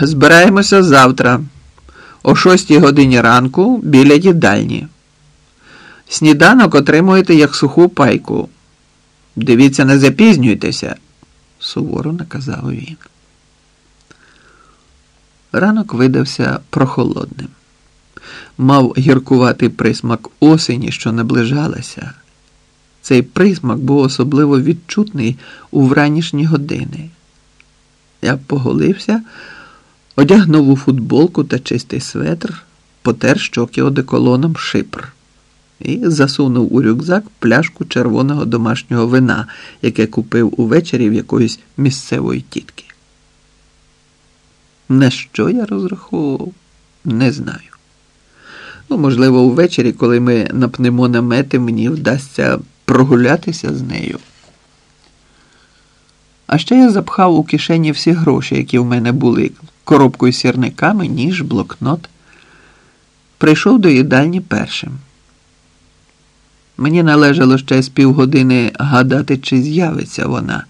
Збираємося завтра, о 6 годині ранку біля їдальні. Сніданок отримуєте як суху пайку. Дивіться, не запізнюйтеся, суворо наказав він. Ранок видався прохолодним. Мав гіркуватий присмак осені, що наближалася. Цей присмак був особливо відчутний у вранішні години. Я поголився, одягнув у футболку та чистий светр, потер щоки одеколоном шипр і засунув у рюкзак пляшку червоного домашнього вина, яке купив увечері в якоїсь місцевої тітки. На що я розраховував, не знаю. Ну, можливо, увечері, коли ми напнемо намети, мені вдасться прогулятися з нею. А ще я запхав у кишені всі гроші, які в мене були, коробкою сірниками, ніж, блокнот. Прийшов до їдальні першим. Мені належало ще з півгодини гадати, чи з'явиться вона.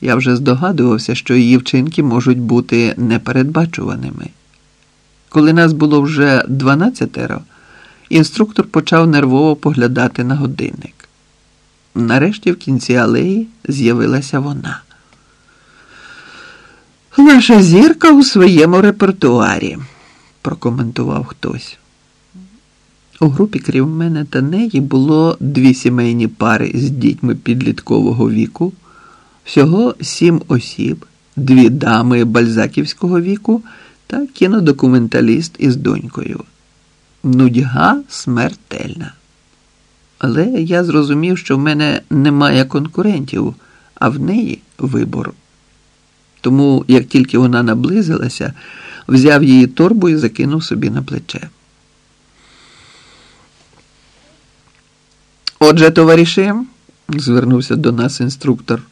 Я вже здогадувався, що її вчинки можуть бути непередбачуваними. Коли нас було вже дванадцятеро, інструктор почав нервово поглядати на годинник. Нарешті в кінці алеї з'явилася вона. Наша зірка у своєму репертуарі, прокоментував хтось. У групі, крім мене та неї, було дві сімейні пари з дітьми підліткового віку, всього сім осіб, дві дами бальзаківського віку та кінодокументаліст із донькою. Нудьга смертельна. Але я зрозумів, що в мене немає конкурентів, а в неї вибору. Тому, як тільки вона наблизилася, взяв її торбу і закинув собі на плече. Отже, товариші, звернувся до нас інструктор,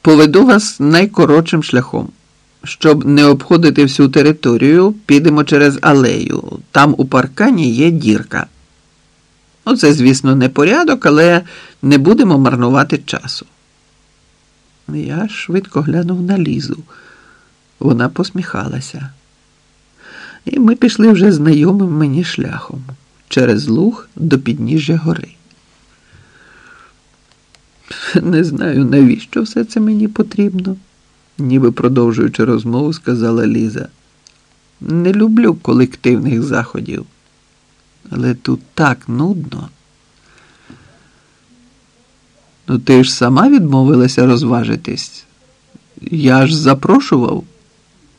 поведу вас найкоротшим шляхом. Щоб не обходити всю територію, підемо через алею. Там у паркані є дірка. Оце, звісно, не порядок, але не будемо марнувати часу. Я швидко глянув на Лізу. Вона посміхалася. І ми пішли вже знайомим мені шляхом через луг до підніжжя гори. Не знаю, навіщо все це мені потрібно, ніби продовжуючи розмову, сказала Ліза. Не люблю колективних заходів, але тут так нудно. Ну, ти ж сама відмовилася розважитись. Я ж запрошував,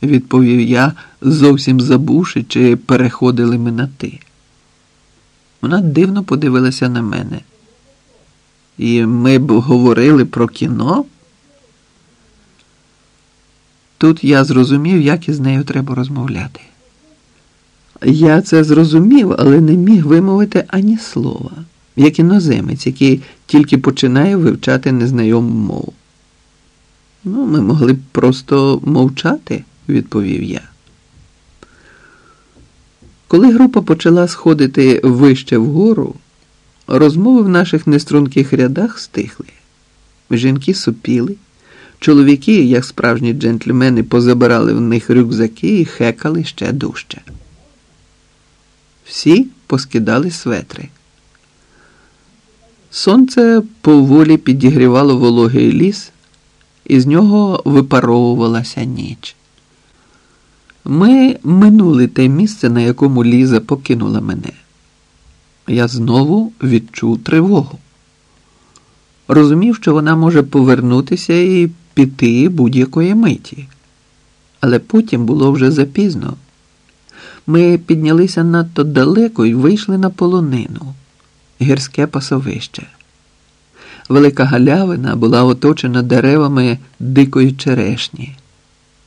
відповів я, зовсім забувши, чи переходили ми на ти. Вона дивно подивилася на мене. І ми б говорили про кіно. Тут я зрозумів, як із нею треба розмовляти. Я це зрозумів, але не міг вимовити ані слова, як іноземець, який тільки починає вивчати незнайому мову. Ну, ми могли б просто мовчати, відповів я. Коли група почала сходити вище вгору, розмови в наших неструнких рядах стихли. Жінки супіли, чоловіки, як справжні джентльмени, позабирали в них рюкзаки і хекали ще дужче. Всі поскидали светри. Сонце поволі підігрівало вологий ліс, і з нього випаровувалася ніч. Ми минули те місце, на якому Ліза покинула мене. Я знову відчув тривогу. Розумів, що вона може повернутися і піти будь-якої миті. Але потім було вже запізно. Ми піднялися надто далеко і вийшли на полонину, гірське пасовище. Велика галявина була оточена деревами дикої черешні.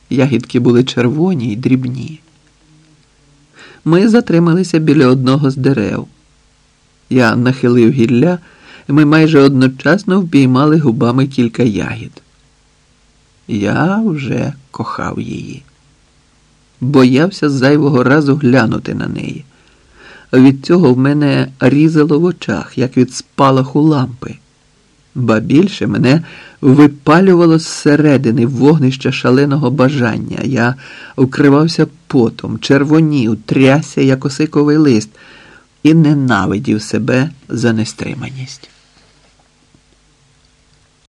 Ягідки були червоні й дрібні. Ми затрималися біля одного з дерев. Я нахилив гілля, і ми майже одночасно впіймали губами кілька ягід. Я вже кохав її. Боявся зайвого разу глянути на неї. Від цього в мене різало в очах, як від спалаху лампи. Ба більше мене випалювало зсередини вогнища шаленого бажання. Я укривався потом, червонів, трясся, як осиковий лист, і ненавидів себе за нестриманість.